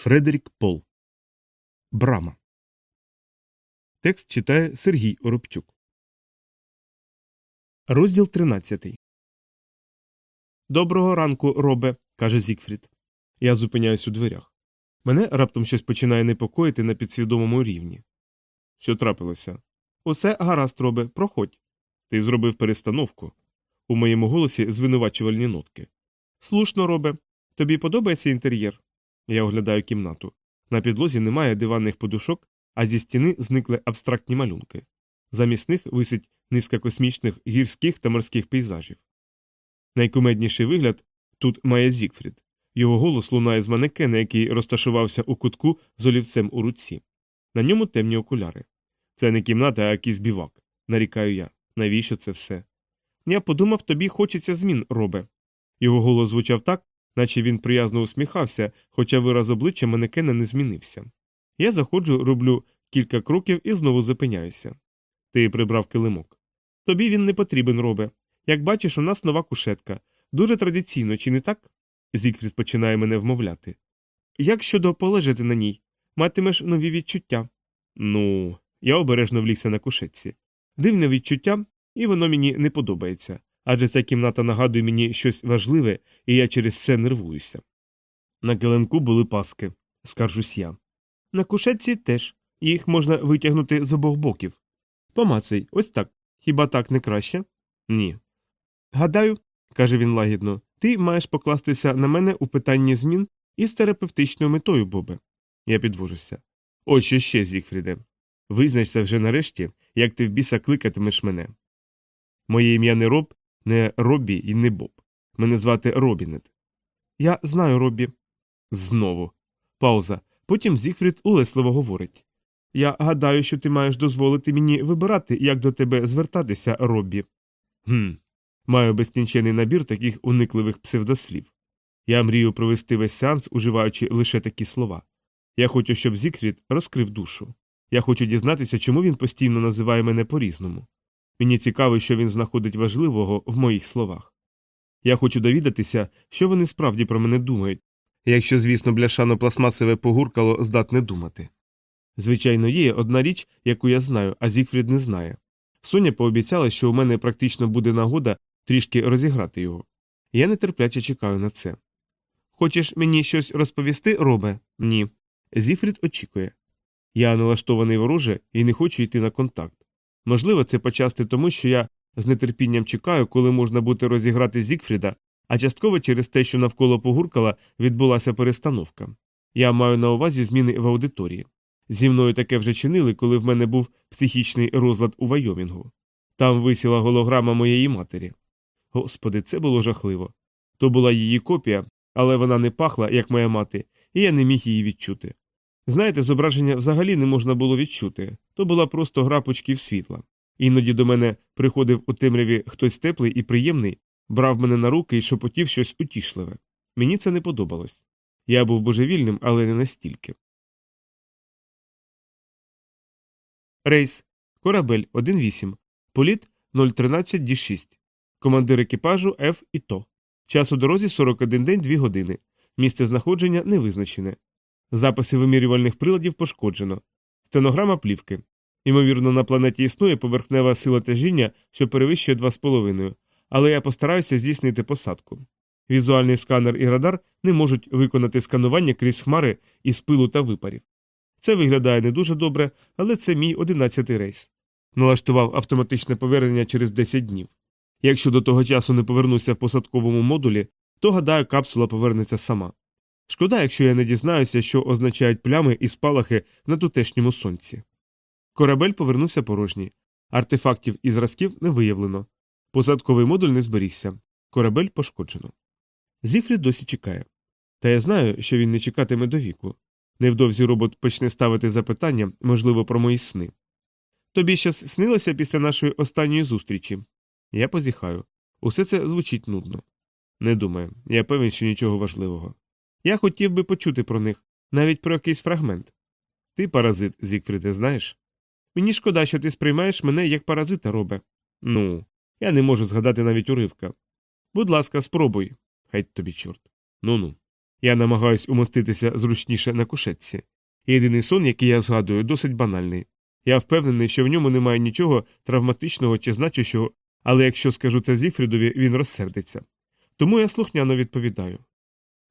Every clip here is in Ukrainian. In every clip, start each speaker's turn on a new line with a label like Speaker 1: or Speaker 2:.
Speaker 1: Фредерік Пол. Брама. Текст читає Сергій Оробчук. Розділ 13. Доброго ранку, робе. каже Зікфрід. Я зупиняюсь у дверях. Мене раптом щось починає непокоїти на підсвідомому рівні. Що трапилося? Усе гаразд, робе, проходь. Ти зробив перестановку. У моєму голосі звинувачувальні нотки. Слушно, робе. Тобі подобається інтер'єр? Я оглядаю кімнату. На підлозі немає диванних подушок, а зі стіни зникли абстрактні малюнки. Замість них висить низка космічних гірських та морських пейзажів. Найкумедніший вигляд тут має Зікфрід. Його голос лунає з манекена, який розташувався у кутку з олівцем у руці. На ньому темні окуляри. Це не кімната, а якийсь бівак. Нарікаю я. Навіщо це все? Я подумав, тобі хочеться змін, робе. Його голос звучав так, наче він приязно усміхався, хоча вираз обличчя манекена не змінився. Я заходжу, роблю кілька кроків і знову зупиняюся. Ти прибрав килимок. Тобі він не потрібен, робе. Як бачиш, у нас нова кушетка. Дуже традиційно, чи не так? Зікфрід починає мене вмовляти. Як щодо полежати на ній, матимеш нові відчуття. Ну, я обережно влігся на кушетці. Дивне відчуття, і воно мені не подобається адже ця кімната нагадує мені щось важливе, і я через це нервуюся. На килимку були паски, скаржусь я. На кушетці теж їх можна витягнути з обох боків. Помацай, ось так. Хіба так не краще? Ні. Гадаю, каже він лагідно, ти маєш покластися на мене у питанні змін із терапевтичною метою, Бобе. Я підвожуся. От що ще, Зігфріде. Визначся вже нарешті, як ти в біса кликатимеш мене. Моє ім'я не роб, не Роббі і не Боб. Мене звати Робінет. Я знаю, Роббі. Знову. Пауза. Потім Зігфрід улесливо говорить. Я гадаю, що ти маєш дозволити мені вибирати, як до тебе звертатися, Роббі. Гм. Маю безкінчений набір таких уникливих псевдослів. Я мрію провести весь сеанс, уживаючи лише такі слова. Я хочу, щоб Зігфрід розкрив душу. Я хочу дізнатися, чому він постійно називає мене по різному. Мені цікаво, що він знаходить важливого в моїх словах. Я хочу довідатися, що вони справді про мене думають, якщо, звісно, бляшано пластмасове погуркало здатне думати. Звичайно, є одна річ, яку я знаю, а Зігфрід не знає. Соня пообіцяла, що у мене практично буде нагода трішки розіграти його. Я нетерпляче чекаю на це. Хочеш мені щось розповісти, робе? Ні. Зіфрід очікує. Я налаштований вороже і не хочу йти на контакт. Можливо, це почасти тому, що я з нетерпінням чекаю, коли можна буде розіграти Зікфріда, а частково через те, що навколо погуркала відбулася перестановка. Я маю на увазі зміни в аудиторії. Зі мною таке вже чинили, коли в мене був психічний розлад у Вайомінгу. Там висіла голограма моєї матері. Господи, це було жахливо. То була її копія, але вона не пахла, як моя мати, і я не міг її відчути. Знаєте, зображення взагалі не можна було відчути то була просто гра пучків світла. Іноді до мене приходив у темряві хтось теплий і приємний, брав мене на руки і шепотів щось утішливе. Мені це не подобалось. Я був божевільним, але не настільки. Рейс. Корабель 1.8. Політ 013 d 6 Командир екіпажу Ф і ТО. Час у дорозі 41 день 2 години. Місце знаходження не визначене. Записи вимірювальних приладів пошкоджено. Стенограма плівки. Ймовірно, на планеті існує поверхнева сила тяжіння, що перевищує 2,5, але я постараюся здійснити посадку. Візуальний сканер і радар не можуть виконати сканування крізь хмари із пилу та випарів. Це виглядає не дуже добре, але це мій одинадцятий рейс. Налаштував автоматичне повернення через 10 днів. Якщо до того часу не повернуся в посадковому модулі, то гадаю, капсула повернеться сама. Шкода, якщо я не дізнаюся, що означають плями і спалахи на тутешньому сонці. Корабель повернувся порожній. Артефактів і зразків не виявлено. Посадковий модуль не зберігся. Корабель пошкоджено. Зіфрід досі чекає. Та я знаю, що він не чекатиме до віку. Невдовзі робот почне ставити запитання, можливо, про мої сни. Тобі щось снилося після нашої останньої зустрічі? Я позіхаю. Усе це звучить нудно. Не думаю, я певен, що нічого важливого. Я хотів би почути про них, навіть про якийсь фрагмент. Ти паразит, Зікфріде, знаєш? Мені шкода, що ти сприймаєш мене як паразита, робе. Ну, я не можу згадати навіть уривка. Будь ласка, спробуй. Хай тобі, чорт. Ну ну. Я намагаюсь умоститися зручніше на кушетці. Єдиний сон, який я згадую, досить банальний. Я впевнений, що в ньому немає нічого травматичного чи значущого, але якщо скажу це Зіфрідові, він розсердиться. Тому я слухняно відповідаю.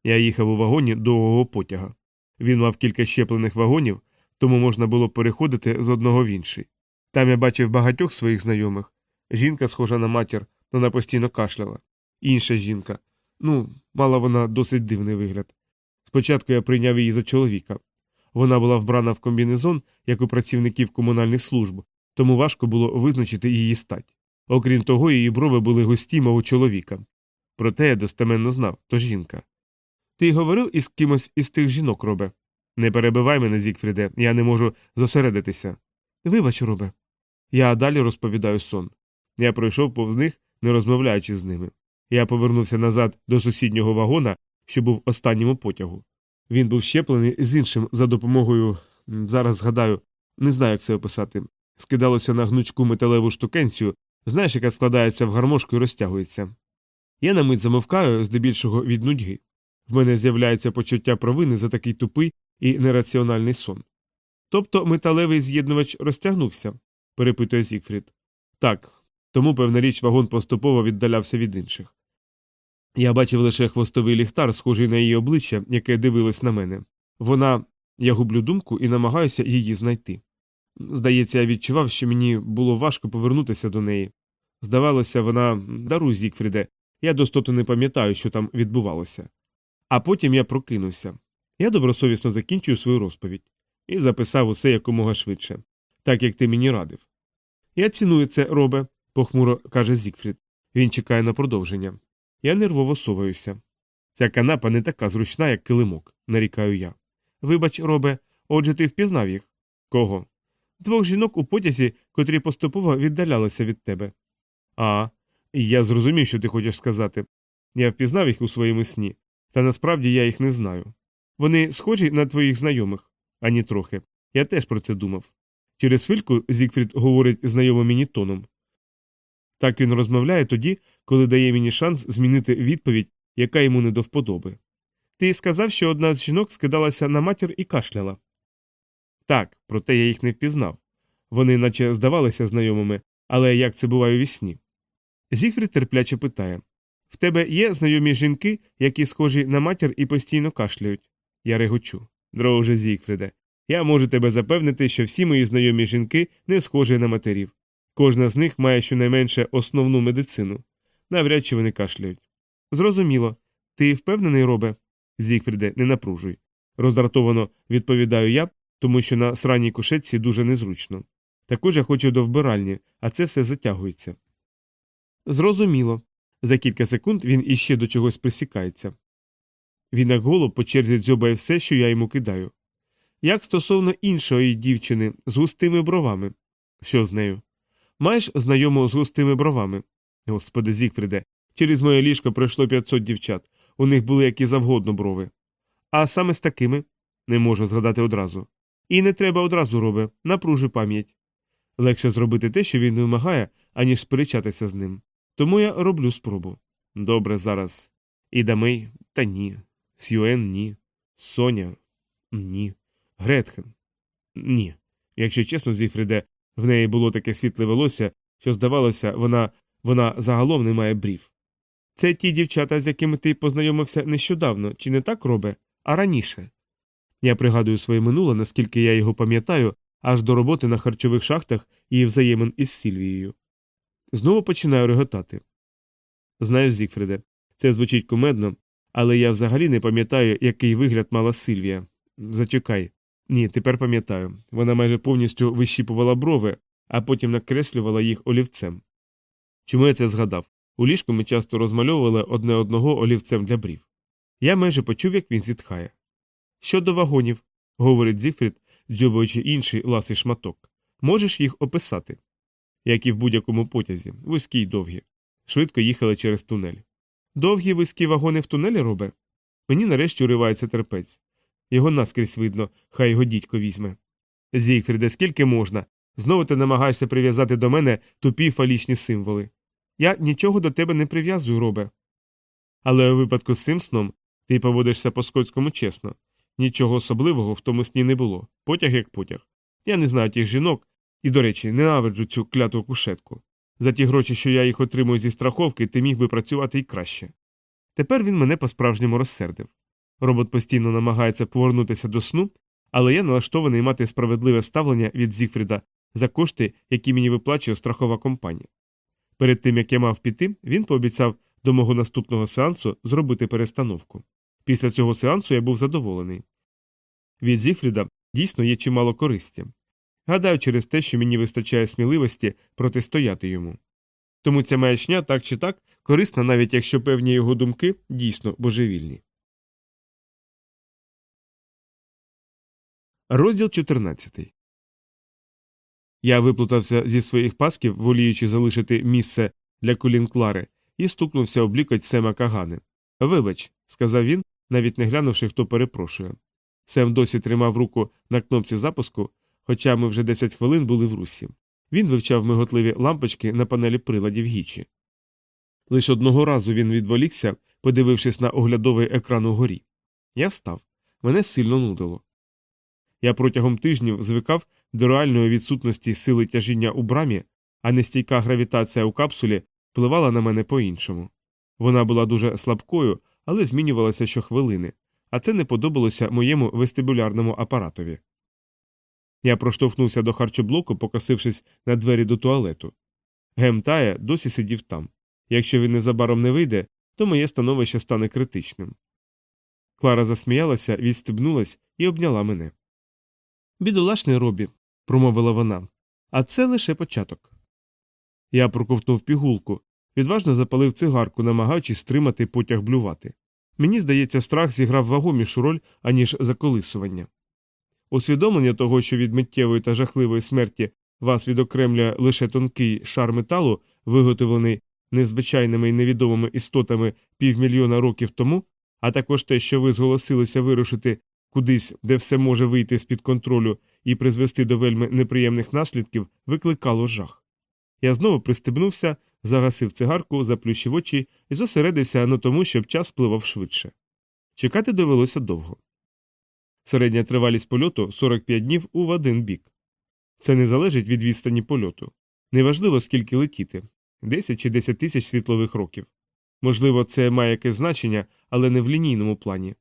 Speaker 1: Я їхав у вагоні довгого потяга. Він мав кілька щеплених вагонів, тому можна було переходити з одного в інший. Там я бачив багатьох своїх знайомих. Жінка, схожа на матір, вона постійно кашляла. Інша жінка. Ну, мала вона досить дивний вигляд. Спочатку я прийняв її за чоловіка. Вона була вбрана в комбінезон, як у працівників комунальних служб, тому важко було визначити її стать. Окрім того, її брови були густі, мов у чоловіка. Проте я достеменно знав то жінка. Ти говорив із кимось із тих жінок, робе? Не перебивай мене, Зікфріде, я не можу зосередитися. Вибач, робе. Я далі розповідаю сон. Я пройшов повз них, не розмовляючи з ними. Я повернувся назад до сусіднього вагона, що був останнім у потягу. Він був щеплений з іншим за допомогою, зараз згадаю, не знаю, як це описати. Скидалося на гнучку металеву штукенцію, знаєш, яка складається в гармошку і розтягується. Я на мить замовкаю, здебільшого від нудьги. В мене з'являється почуття провини за такий тупий і нераціональний сон. Тобто металевий з'єднувач розтягнувся, перепитує Зігфрід. Так, тому, певна річ, вагон поступово віддалявся від інших. Я бачив лише хвостовий ліхтар, схожий на її обличчя, яке дивилось на мене. Вона. Я гублю думку і намагаюся її знайти. Здається, я відчував, що мені було важко повернутися до неї. Здавалося, вона даруй, Зікфріде, я достоту не пам'ятаю, що там відбувалося. А потім я прокинувся. Я добросовісно закінчую свою розповідь і записав усе якомога швидше, так як ти мені радив. Я ціную це, робе, похмуро каже Зікфрід. Він чекає на продовження. Я нервово соваюся. Ця канапа не така зручна, як килимок, нарікаю я. Вибач, робе, отже, ти впізнав їх? Кого? Двох жінок у потязі, котрі поступово віддалялися від тебе. А, я зрозумів, що ти хочеш сказати. Я впізнав їх у своєму сні, та насправді я їх не знаю. Вони схожі на твоїх знайомих, ані трохи. Я теж про це думав. Через хвильку Зігфрід говорить знайомим мені тоном. Так він розмовляє тоді, коли дає мені шанс змінити відповідь, яка йому не до вподоби. Ти сказав, що одна з жінок скидалася на матір і кашляла. Так, проте я їх не впізнав. Вони наче здавалися знайомими, але як це буває у вісні? Зігфрід терпляче питає В тебе є знайомі жінки, які схожі на матір і постійно кашляють? Я регочу. Друже Зігфріде, я можу тебе запевнити, що всі мої знайомі жінки не схожі на матерів. Кожна з них має щонайменше основну медицину. Навряд чи вони кашляють. Зрозуміло. Ти впевнений, робе? Зігфріде, не напружуй. Роздратовано відповідаю я, тому що на сранній кушетці дуже незручно. Також я хочу до вбиральні, а це все затягується. Зрозуміло. За кілька секунд він іще до чогось присікається. Він як голуб по черзі дзьобає все, що я йому кидаю. Як стосовно іншої дівчини з густими бровами. Що з нею? Маєш знайому з густими бровами? Господи, Зікфріде, через моє ліжко пройшло 500 дівчат, у них були які завгодно брови. А саме з такими не можу згадати одразу. І не треба одразу робе, напружу пам'ять. Легше зробити те, що він вимагає, аніж сперечатися з ним. Тому я роблю спробу. Добре, зараз. І Дамей, та ні. Сюен ні. Соня ні. Гретхен ні. Якщо чесно, Зіфріде, в неї було таке світле волосся, що, здавалося, вона вона загалом не має брів. Це ті дівчата, з якими ти познайомився нещодавно, чи не так робе, а раніше. Я пригадую своє минуле, наскільки я його пам'ятаю, аж до роботи на харчових шахтах і взаємин із Сільвією. Знову починаю реготати. Знаєш, Зікфриде, це звучить кумедно, але я взагалі не пам'ятаю, який вигляд мала Сильвія. Зачекай. Ні, тепер пам'ятаю. Вона майже повністю вищіпувала брови, а потім накреслювала їх олівцем. Чому я це згадав? У ліжку ми часто розмальовували одне одного олівцем для брів. Я майже почув, як він зітхає. Щодо вагонів, говорить Зігфрід, дзьобуючи інший ласий шматок, можеш їх описати. Як і в будь-якому потязі, вузькі й довгі. Швидко їхали через тунель. Довгі вузькі вагони в тунелі робе? Мені нарешті уривається терпець. Його наскрізь видно, хай його дідько візьме. Зігфріде, скільки можна? Знову ти намагаєшся прив'язати до мене тупі фалічні символи. Я нічого до тебе не прив'язую, робе. Але у випадку з цим Ти поводишся по скотському чесно. Нічого особливого в тому сні не було. Потяг як потяг. Я не знаю тих жінок, і, до речі, ненавиджу цю кляту кушетку. За ті гроші, що я їх отримую зі страховки, ти міг би працювати і краще. Тепер він мене по-справжньому розсердив. Робот постійно намагається повернутися до сну, але я налаштований мати справедливе ставлення від Зігфріда за кошти, які мені виплачує страхова компанія. Перед тим як я мав піти, він пообіцяв до мого наступного сеансу зробити перестановку. Після цього сеансу я був задоволений. Від Зігфріда дійсно є чимало користі. Гадаю, через те, що мені вистачає сміливості протистояти йому. Тому ця маячня так чи так корисна, навіть якщо певні його думки дійсно божевільні. Розділ 14 Я виплутався зі своїх пасків, воліючи залишити місце для колін Клари, і стукнувся об лікоть Сема Кагани. Вибач, сказав він, навіть не глянувши, хто перепрошує. Сем досі тримав руку на кнопці запуску, хоча ми вже 10 хвилин були в русі. Він вивчав миготливі лампочки на панелі приладів гічі. Лише одного разу він відволікся, подивившись на оглядовий екран угорі. Я встав. Мене сильно нудило. Я протягом тижнів звикав до реальної відсутності сили тяжіння у брамі, а нестійка гравітація у капсулі впливала на мене по-іншому. Вона була дуже слабкою, але змінювалася щохвилини, а це не подобалося моєму вестибулярному апаратові. Я проштовхнувся до харчоблоку, покосившись на двері до туалету. Гемтая досі сидів там. Якщо він незабаром не вийде, то моє становище стане критичним. Клара засміялася, відстебнулась і обняла мене. Бідолашний робі, промовила вона, а це лише початок. Я проковтнув пігулку, відважно запалив цигарку, намагаючись стримати потяг блювати. Мені здається, страх зіграв вагомішу роль, аніж заколисування. Усвідомлення того, що від миттєвої та жахливої смерті вас відокремлює лише тонкий шар металу, виготовлений незвичайними і невідомими істотами півмільйона років тому, а також те, що ви зголосилися вирушити кудись, де все може вийти з під контролю і призвести до вельми неприємних наслідків, викликало жах. Я знову пристебнувся, загасив цигарку, заплющив очі і зосередився на тому, щоб час спливав швидше. Чекати довелося довго. Середня тривалість польоту 45 днів у один бік. Це не залежить від відстані польоту. Неважливо, скільки летіти 10 чи 10 тисяч світлових років. Можливо, це має якесь значення, але не в лінійному плані.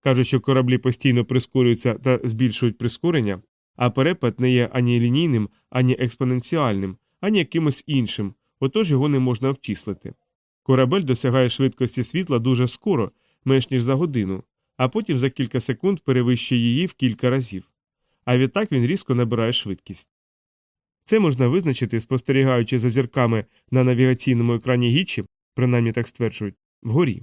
Speaker 1: Кажуть, що кораблі постійно прискорюються та збільшують прискорення, а перепад не є ані лінійним, ані експоненціальним, ані якимось іншим, отож його не можна обчислити. Корабель досягає швидкості світла дуже скоро, менш ніж за годину, а потім за кілька секунд перевищує її в кілька разів. А відтак він різко набирає швидкість. Це можна визначити, спостерігаючи за зірками на навігаційному екрані Гічі, принаймні так стверджують, вгорі.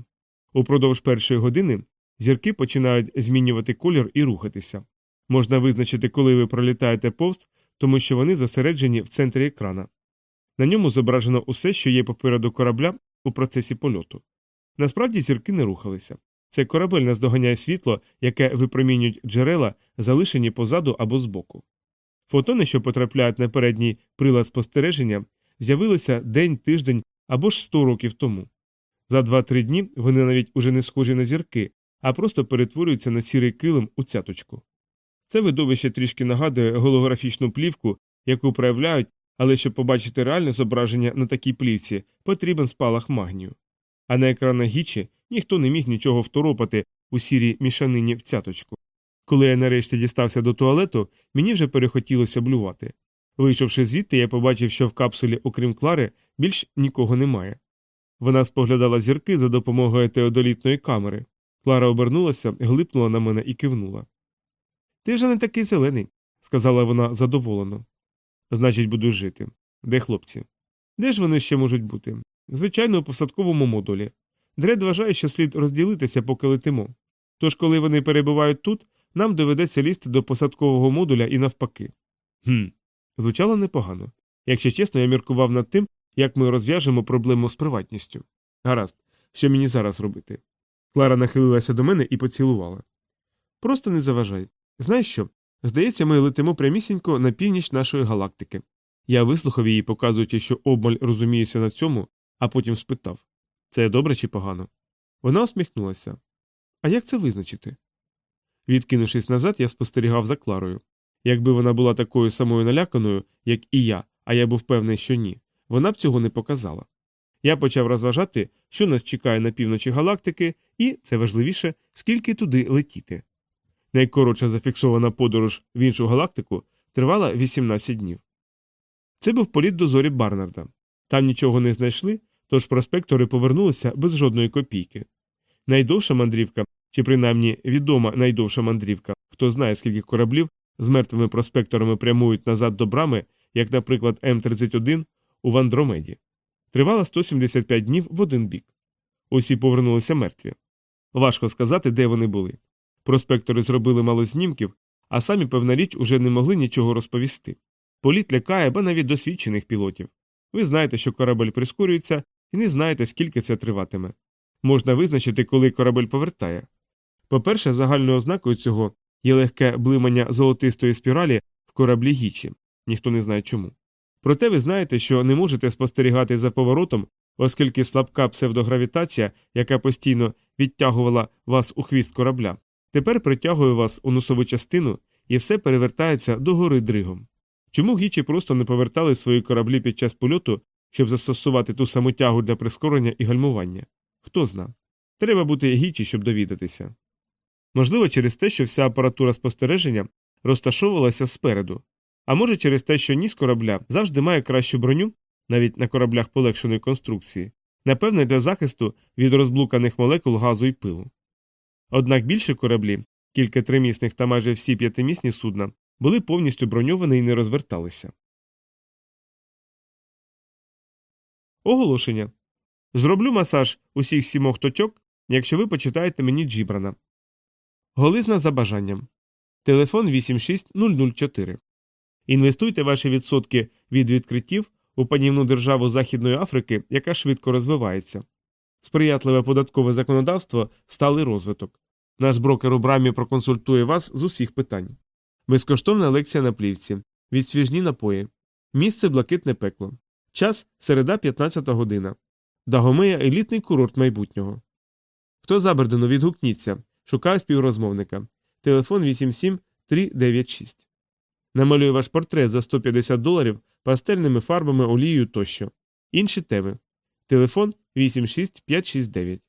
Speaker 1: Упродовж першої години зірки починають змінювати колір і рухатися. Можна визначити, коли ви пролітаєте повз, тому що вони зосереджені в центрі екрана. На ньому зображено усе, що є попереду корабля у процесі польоту. Насправді зірки не рухалися. Цей корабель наздоганяє світло, яке випромінюють джерела, залишені позаду або збоку. Фотони, що потрапляють на передній прилад спостереження, з'явилися день, тиждень або ж сто років тому. За два-три дні вони навіть уже не схожі на зірки, а просто перетворюються на сірий килим у цяточку. Це видовище трішки нагадує голографічну плівку, яку проявляють, але щоб побачити реальне зображення на такій плівці, потрібен спалах магнію. А на екранах гічі ніхто не міг нічого второпати у сірій мішанині в цяточку. Коли я нарешті дістався до туалету, мені вже перехотілося блювати. Вийшовши звідти, я побачив, що в капсулі, окрім Клари, більш нікого немає. Вона споглядала зірки за допомогою теодолітної камери. Клара обернулася, глипнула на мене і кивнула. Ти вже не такий зелений, сказала вона задоволено. Значить, буду жити. Де хлопці? Де ж вони ще можуть бути? Звичайно, у посадковому модулі. Дред вважає, що слід розділитися, поки летимо. Тож, коли вони перебувають тут, нам доведеться лізти до посадкового модуля і навпаки. Хм, звучало непогано. Якщо чесно, я міркував над тим, як ми розв'яжемо проблему з приватністю. Гаразд, що мені зараз робити? Клара нахилилася до мене і поцілувала. Просто не заважай. Знаєш що? Здається, ми летимо прямісінько на північ нашої галактики. Я вислухав її, показуючи, що обмаль розуміється на цьому, а потім спитав це добре чи погано? Вона усміхнулася. А як це визначити? Відкинувшись назад, я спостерігав за Кларою. Якби вона була такою самою наляканою, як і я, а я був певний, що ні, вона б цього не показала. Я почав розважати, що нас чекає на півночі галактики, і, це важливіше, скільки туди летіти. Найкоротша зафіксована подорож в іншу галактику тривала 18 днів. Це був політ до зорі Барнарда. Там нічого не знайшли, тож проспектори повернулися без жодної копійки. Найдовша мандрівка, чи принаймні відома найдовша мандрівка, хто знає, скільки кораблів з мертвими проспекторами прямують назад до брами, як, наприклад, М31 у Вандромеді. Тривала 175 днів в один бік. Усі повернулися мертві. Важко сказати, де вони були. Проспектори зробили мало знімків, а самі, певна річ, уже не могли нічого розповісти. Політ лякає, ба навіть досвідчених пілотів. Ви знаєте, що корабель прискорюється, і не знаєте, скільки це триватиме. Можна визначити, коли корабель повертає. По-перше, загальною ознакою цього є легке блимання золотистої спіралі в кораблі гічі, ніхто не знає чому. Проте ви знаєте, що не можете спостерігати за поворотом, оскільки слабка псевдогравітація, яка постійно відтягувала вас у хвіст корабля, тепер притягує вас у носову частину і все перевертається до гори дригом. Чому гічі просто не повертали свої кораблі під час польоту, щоб застосувати ту саму тягу для прискорення і гальмування? Хто зна. Треба бути гічі, щоб довідатися. Можливо, через те, що вся апаратура спостереження розташовувалася спереду, а може через те, що ніс корабля завжди має кращу броню, навіть на кораблях полегшеної конструкції, напевне, для захисту від розблуканих молекул газу і пилу. Однак більші кораблі, кілька тримісних та майже всі п'ятимісні судна, були повністю броньовані і не розверталися. Оголошення. Зроблю масаж усіх сімох точок, якщо ви почитаєте мені Джібрана. Голизна за бажанням. Телефон 86004. Інвестуйте ваші відсотки від відкриттів у панівну державу Західної Африки, яка швидко розвивається. Сприятливе податкове законодавство сталий розвиток. Наш брокер у брамі проконсультує вас з усіх питань. Безкоштовна лекція на плівці. Відсвіжні напої. Місце блакитне пекло. Час середа 15 година. Дагомея елітний курорт майбутнього. Хто за Бердену відгукніться. Шукаю співрозмовника. Телефон 87396. Намалюю ваш портрет за 150 доларів пастельними фарбами, олією тощо. Інші теми. Телефон 86569.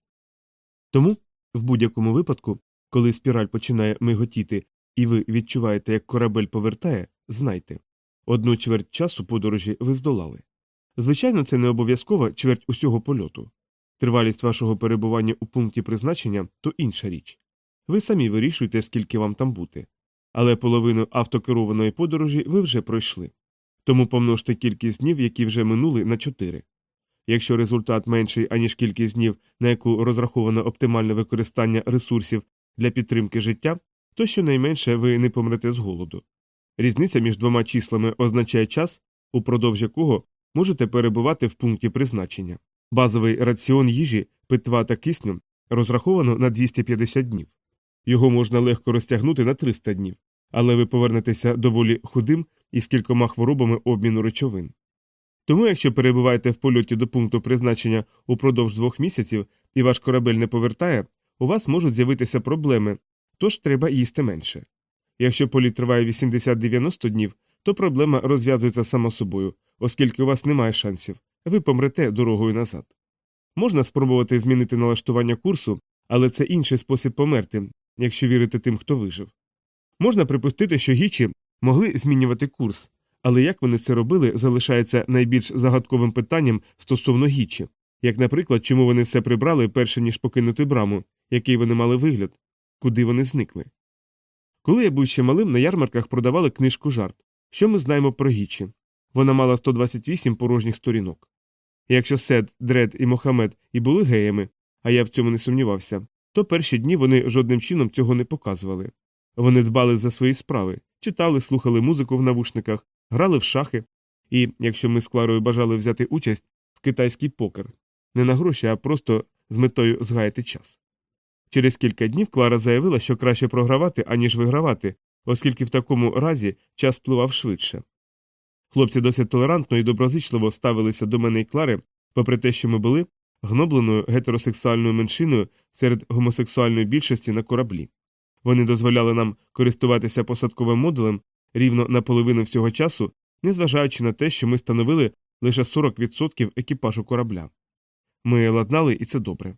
Speaker 1: Тому, в будь-якому випадку, коли спіраль починає миготіти і ви відчуваєте, як корабель повертає, знайте одну чверть часу подорожі ви здолали. Звичайно, це не обов'язкова чверть усього польоту. Тривалість вашого перебування у пункті призначення то інша річ. Ви самі вирішуєте, скільки вам там бути. Але половину автокерованої подорожі ви вже пройшли. Тому помножте кількість днів, які вже минули, на 4. Якщо результат менший, аніж кількість днів, на яку розраховано оптимальне використання ресурсів для підтримки життя, то щонайменше ви не помрете з голоду. Різниця між двома числами означає час, упродовж якого можете перебувати в пункті призначення. Базовий раціон їжі, питва та кисню розраховано на 250 днів. Його можна легко розтягнути на 300 днів, але ви повернетеся доволі худим і з кількома хворобами обміну речовин. Тому, якщо перебуваєте в польоті до пункту призначення упродовж двох місяців і ваш корабель не повертає, у вас можуть з'явитися проблеми, тож треба їсти менше. Якщо політ триває 80-90 днів, то проблема розв'язується само собою, оскільки у вас немає шансів, ви помрете дорогою назад. Можна спробувати змінити налаштування курсу, але це інший спосіб померти, якщо вірити тим, хто вижив. Можна припустити, що гічі могли змінювати курс, але як вони це робили, залишається найбільш загадковим питанням стосовно гічі, як, наприклад, чому вони все прибрали перше ніж покинути браму, який вони мали вигляд, куди вони зникли. Коли я був ще малим, на ярмарках продавали книжку жарт, що ми знаємо про гічі. Вона мала 128 порожніх сторінок. Якщо Сед, Дред і Мохамед і були геями, а я в цьому не сумнівався, то перші дні вони жодним чином цього не показували. Вони дбали за свої справи, читали, слухали музику в навушниках, грали в шахи, і, якщо ми з Кларою бажали взяти участь в китайський покер, не на гроші, а просто з метою згаяти час. Через кілька днів Клара заявила, що краще програвати, аніж вигравати, оскільки в такому разі час спливав швидше. Хлопці досить толерантно і доброзичливо ставилися до мене і Клари, попри те, що ми були гнобленою гетеросексуальною меншиною серед гомосексуальної більшості на кораблі. Вони дозволяли нам користуватися посадковим модулем рівно на половину всього часу, незважаючи на те, що ми становили лише 40% екіпажу корабля. Ми ладнали, і це добре.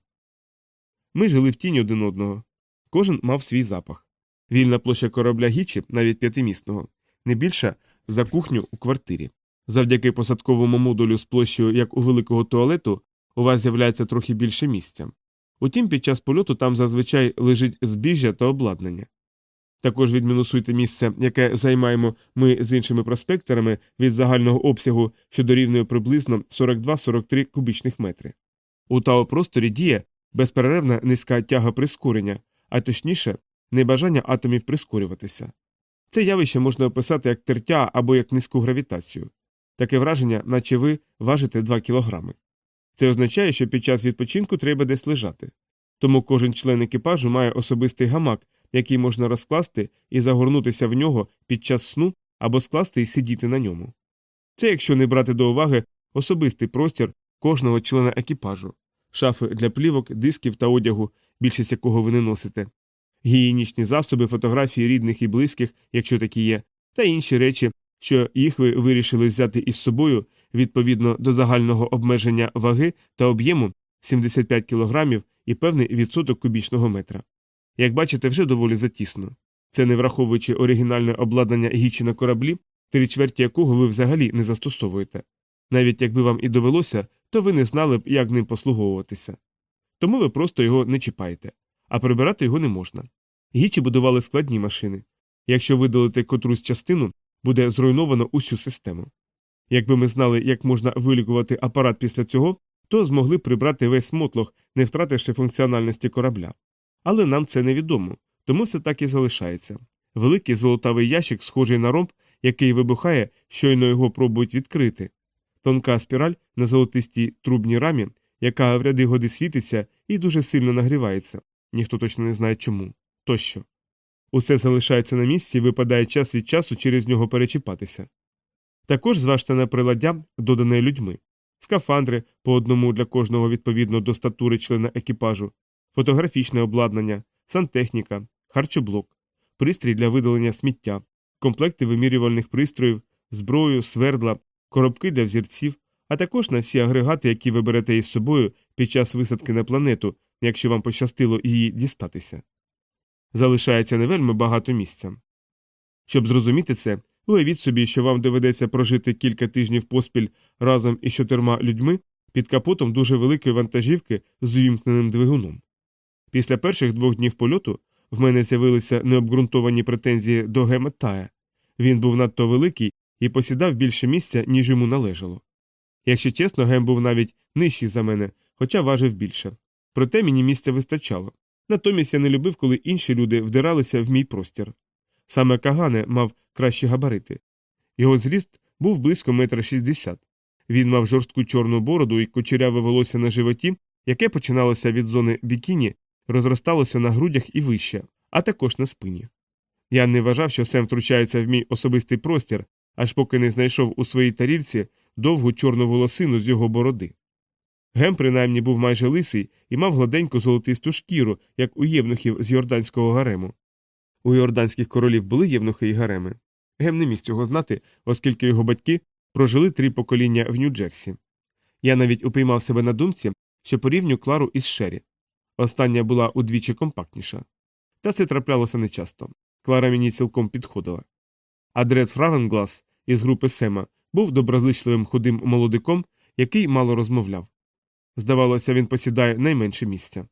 Speaker 1: Ми жили в тіні один одного. Кожен мав свій запах. Вільна площа корабля Гічі, навіть п'ятимісного, не більша за кухню у квартирі. Завдяки посадковому модулю з площею, як у великого туалету, у вас з'являється трохи більше місця. Утім, під час польоту там зазвичай лежить збіжжя та обладнання. Також відмінусуйте місце, яке займаємо ми з іншими проспекторами від загального обсягу, що дорівнює приблизно 42-43 кубічних метри. У тао просторі діє безперервна низька тяга прискорення, а точніше, небажання атомів прискорюватися. Це явище можна описати як тертя або як низьку гравітацію. Таке враження, наче ви важите 2 кілограми. Це означає, що під час відпочинку треба десь лежати. Тому кожен член екіпажу має особистий гамак, який можна розкласти і загорнутися в нього під час сну або скласти і сидіти на ньому. Це якщо не брати до уваги особистий простір кожного члена екіпажу, шафи для плівок, дисків та одягу, більшість якого ви не носите, гігієнічні засоби, фотографії рідних і близьких, якщо такі є, та інші речі, що їх ви вирішили взяти із собою відповідно до загального обмеження ваги та об'єму 75 кг і певний відсоток кубічного метра. Як бачите, вже доволі затісно. Це не враховуючи оригінальне обладнання гічі на кораблі, три чверті якого ви взагалі не застосовуєте. Навіть якби вам і довелося, то ви не знали б, як ним послуговуватися. Тому ви просто його не чіпаєте, а прибирати його не можна. Гічі будували складні машини. Якщо видалити котрусь частину, буде зруйновано усю систему. Якби ми знали, як можна вилікувати апарат після цього, то змогли прибрати весь мотлох, не втративши функціональності корабля. Але нам це невідомо, тому все так і залишається. Великий золотавий ящик, схожий на ромб, який вибухає, щойно його пробують відкрити, тонка спіраль на золотистій трубній рамі, яка в ряди годи світиться і дуже сильно нагрівається, ніхто точно не знає чому. Тощо. Усе залишається на місці і випадає час від часу через нього перечіпатися. Також зважте на приладдя, додане людьми, скафандри по одному для кожного відповідно до статури члена екіпажу, фотографічне обладнання, сантехніка, харчоблок, пристрій для видалення сміття, комплекти вимірювальних пристроїв, зброю, свердла, коробки для взірців, а також на всі агрегати, які ви берете із собою під час висадки на планету, якщо вам пощастило її дістатися. Залишається не вельми багато місця. Щоб зрозуміти це, уявіть собі, що вам доведеться прожити кілька тижнів поспіль разом із чотирма людьми під капотом дуже великої вантажівки з увімкненим двигуном. Після перших двох днів польоту в мене з'явилися необґрунтовані претензії до Геметтая. Він був надто великий і посідав більше місця, ніж йому належало. Якщо чесно, Гем був навіть нижчий за мене, хоча важив більше. Проте мені місця вистачало. Натомість я не любив, коли інші люди вдиралися в мій простір. Саме Кагане мав кращі габарити. Його зріст був близько метра шістдесят. Він мав жорстку чорну бороду і кучеряве волосся на животі, яке починалося від зони бікіні, розросталося на грудях і вище, а також на спині. Я не вважав, що Сем втручається в мій особистий простір, аж поки не знайшов у своїй тарільці довгу чорну волосину з його бороди. Гем, принаймні, був майже лисий і мав гладеньку золотисту шкіру, як у євнухів з йорданського гарему. У йорданських королів були євнухи і гареми. Гем не міг цього знати, оскільки його батьки прожили три покоління в Нью-Джерсі. Я навіть упіймав себе на думці, що порівню Клару із Шері. Остання була удвічі компактніша. Та це траплялося нечасто. Клара мені цілком підходила. А Дред Фравенглас із групи Сема був доброзичливим худим молодиком, який мало розмовляв. Здавалося, він посідає найменше місця.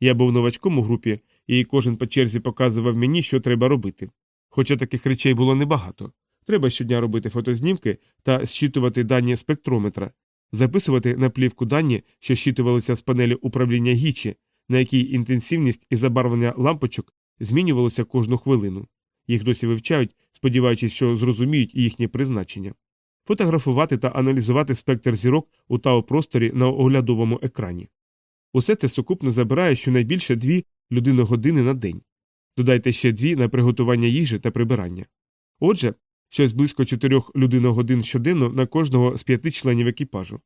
Speaker 1: Я був новачком у групі, і кожен по черзі показував мені, що треба робити. Хоча таких речей було небагато. Треба щодня робити фотознімки та зчитувати дані спектрометра, записувати на плівку дані, що щитувалися з панелі управління Гічі, на якій інтенсивність і забарвлення лампочок змінювалося кожну хвилину. Їх досі вивчають, сподіваючись, що зрозуміють їхнє призначення, фотографувати та аналізувати спектр зірок у тао просторі на оглядовому екрані. Усе це сукупно забирає щонайбільше дві людиногодини на день. Додайте ще дві на приготування їжі та прибирання. Отже, щось близько чотирьох людиногодин щоденно на кожного з п'яти членів екіпажу.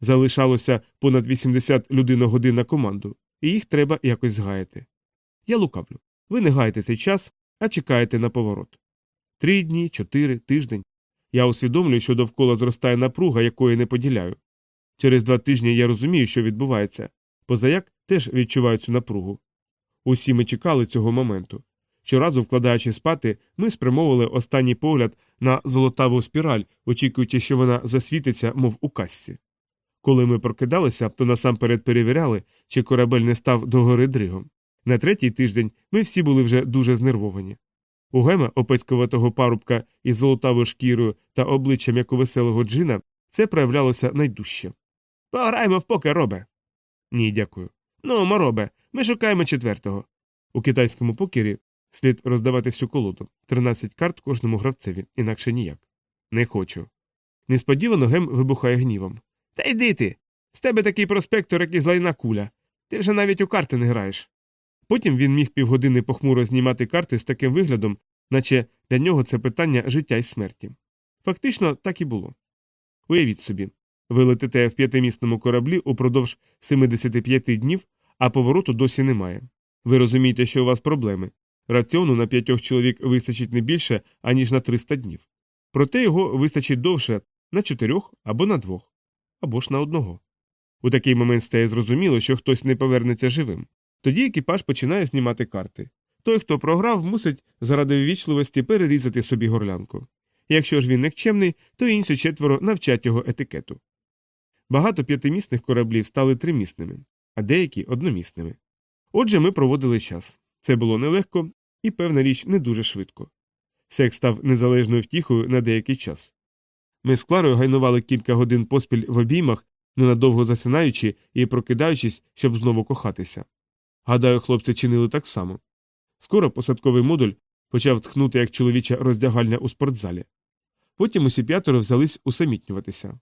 Speaker 1: Залишалося понад 80 людиногодин на команду, і їх треба якось згаяти. Я лукавлю. Ви не гаєте цей час, а чекаєте на поворот. Три дні, чотири, тиждень. Я усвідомлюю, що довкола зростає напруга, якої не поділяю. Через два тижні я розумію, що відбувається. Позаяк теж відчуваю цю напругу. Усі ми чекали цього моменту. Щоразу, вкладаючи спати, ми спрямовували останній погляд на золотаву спіраль, очікуючи, що вона засвітиться, мов у касці. Коли ми прокидалися, то насамперед перевіряли, чи корабель не став догори дригом. На третій тиждень ми всі були вже дуже знервовані. У гема, опецькуватого парубка із золотавою шкірою та обличчям як у веселого джина, це проявлялося найдужче. Пограємо в покер, робе. Ні, дякую. Ну, моробе, ми шукаємо четвертого. У китайському покері слід роздавати всю колоду 13 карт кожному гравцеві, інакше ніяк. Не хочу. Несподівано гем вибухає гнівом. Та йди ти. З тебе такий проспектор, як із лайна куля. Ти вже навіть у карти не граєш. Потім він міг півгодини похмуро знімати карти з таким виглядом, наче для нього це питання життя і смерті. Фактично, так і було. Уявіть собі, ви летите в п'ятимісному кораблі упродовж 75 днів, а повороту досі немає. Ви розумієте, що у вас проблеми. Раціону на п'ятьох чоловік вистачить не більше, аніж на 300 днів. Проте його вистачить довше на чотирьох або на двох, або ж на одного. У такий момент стає зрозуміло, що хтось не повернеться живим. Тоді екіпаж починає знімати карти. Той, хто програв, мусить заради ввічливості перерізати собі горлянку. Якщо ж він никчемний, то інші четверо навчать його етикету. Багато п'ятимісних кораблів стали тримісними, а деякі одномісними. Отже, ми проводили час. Це було нелегко і, певна річ, не дуже швидко. Секс став незалежною втіхою на деякий час. Ми з Кларою гайнували кілька годин поспіль в обіймах, ненадовго засинаючи і прокидаючись, щоб знову кохатися. Гадаю, хлопці чинили так само. Скоро посадковий модуль почав тхнути як чоловіча роздягальня у спортзалі. Потім усі п'ятеро взялись усамітнюватися.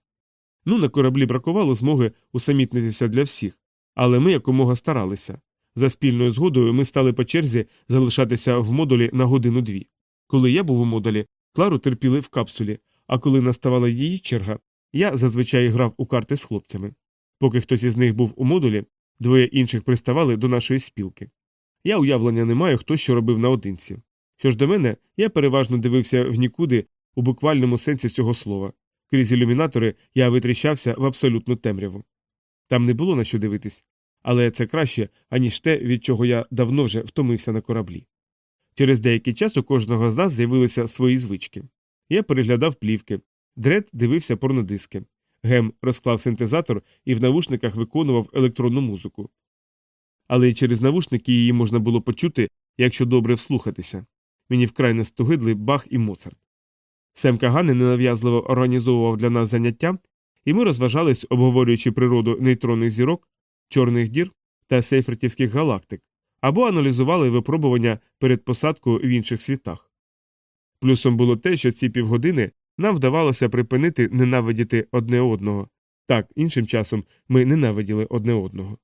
Speaker 1: Ну, на кораблі бракувало змоги усамітнитися для всіх, але ми якомога старалися. За спільною згодою ми стали по черзі залишатися в модулі на годину дві. Коли я був у модулі, Клару терпіли в капсулі, а коли наставала її черга, я зазвичай грав у карти з хлопцями. Поки хтось із них був у модулі, двоє інших приставали до нашої спілки. Я уявлення не маю, хто що робив наодинці. Що ж до мене, я переважно дивився в нікуди у буквальному сенсі цього слова. Крізь ілюмінатори я витріщався в абсолютну темряву. Там не було на що дивитись, але це краще, аніж те, від чого я давно вже втомився на кораблі. Через деякий час у кожного з нас з'явилися свої звички. Я переглядав плівки, дред дивився порнодиски. Гем розклав синтезатор і в навушниках виконував електронну музику. Але й через навушники її можна було почути, якщо добре вслухатися. Мені вкрай не стогидли Бах і Моцарт. Сем Кагани ненав'язливо організовував для нас заняття, і ми розважались, обговорюючи природу нейтронних зірок, чорних дір та сейфертівських галактик, або аналізували випробування перед посадкою в інших світах. Плюсом було те, що ці півгодини нам вдавалося припинити ненавидіти одне одного. Так, іншим часом ми ненавиділи одне одного.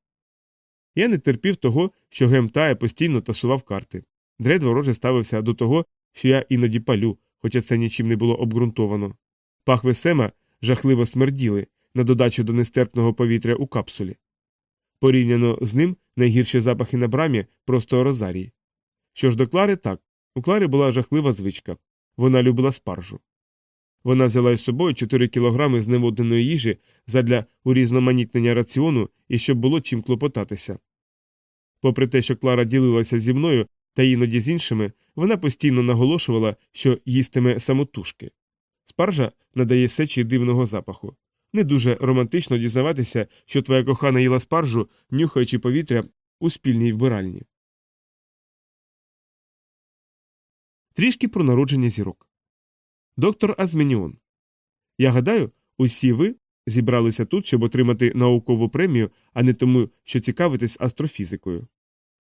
Speaker 1: Я не терпів того, що Гем Тая постійно тасував карти. Дред вороже ставився до того, що я іноді палю, хоча це нічим не було обґрунтовано. Пахви Сема жахливо смерділи на додачу до нестерпного повітря у капсулі. Порівняно з ним найгірші запахи на брамі просто розарії. Що ж до Клари, так. У Клари була жахлива звичка вона любила спаржу. Вона взяла із собою 4 кілограми зневодненої їжі задля урізноманітнення раціону і щоб було чим клопотатися. Попри те, що Клара ділилася зі мною та іноді з іншими, вона постійно наголошувала, що їстиме самотужки. Спаржа надає сечі дивного запаху. Не дуже романтично дізнаватися, що твоя кохана їла спаржу, нюхаючи повітря у спільній вбиральні. Трішки про народження зірок. Доктор Азменіон. Я гадаю, усі ви зібралися тут, щоб отримати наукову премію, а не тому, що цікавитесь астрофізикою.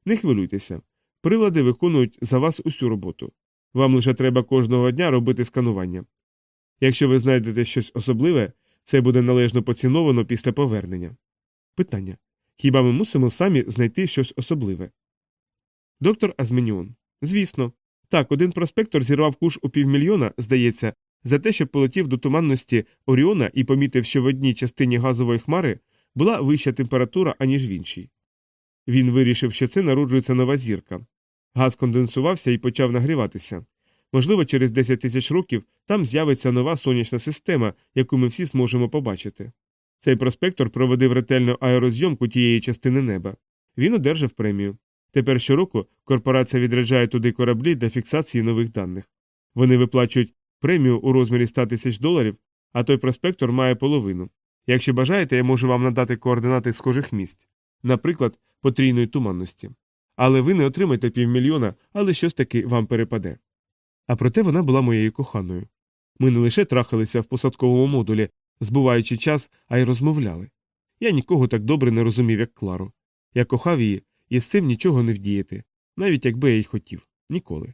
Speaker 1: Не хвилюйтеся. Прилади виконують за вас усю роботу. Вам лише треба кожного дня робити сканування. Якщо ви знайдете щось особливе, це буде належно поціновано після повернення. Питання Хіба ми мусимо самі знайти щось особливе? Доктор Азменіон. Звісно. Так, один проспектор зірвав куш у півмільйона, здається, За те, що полетів до туманності Оріона і помітив, що в одній частині газової хмари була вища температура, аніж в іншій. Він вирішив, що це народжується нова зірка. Газ конденсувався і почав нагріватися. Можливо, через 10 тисяч років там з'явиться нова сонячна система, яку ми всі зможемо побачити. Цей проспектор проводив ретельну аерозйомку тієї частини неба. Він одержав премію. Тепер щороку корпорація відряджає туди кораблі для фіксації нових даних. Вони виплачують премію у розмірі 100 тисяч доларів, а той проспектор має половину. Якщо бажаєте, я можу вам надати координати схожих місць, наприклад, потрійної туманності. Але ви не отримаєте півмільйона, але щось таки вам перепаде. А проте вона була моєю коханою. Ми не лише трахалися в посадковому модулі, збуваючи час, а й розмовляли. Я нікого так добре не розумів, як Клару. Я кохав її, і з цим нічого не вдіяти, навіть якби я й хотів ніколи.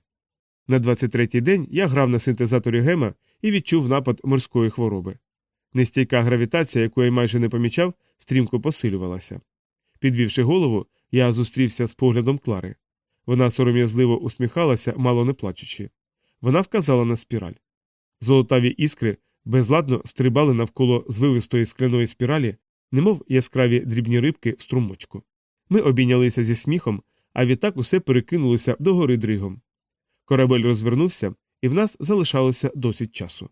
Speaker 1: На 23-й день я грав на синтезаторі гема і відчув напад морської хвороби. Нестійка гравітація, яку я майже не помічав, стрімко посилювалася. Підвівши голову, я зустрівся з поглядом Клари. Вона сором'язливо усміхалася, мало не плачучи. Вона вказала на спіраль. Золотаві іскри безладно стрибали навколо звивистої скляної спіралі, немов яскраві дрібні рибки в струмочку. Ми обійнялися зі сміхом, а відтак усе перекинулося догори дригом. Корабель розвернувся, і в нас залишалося досить часу.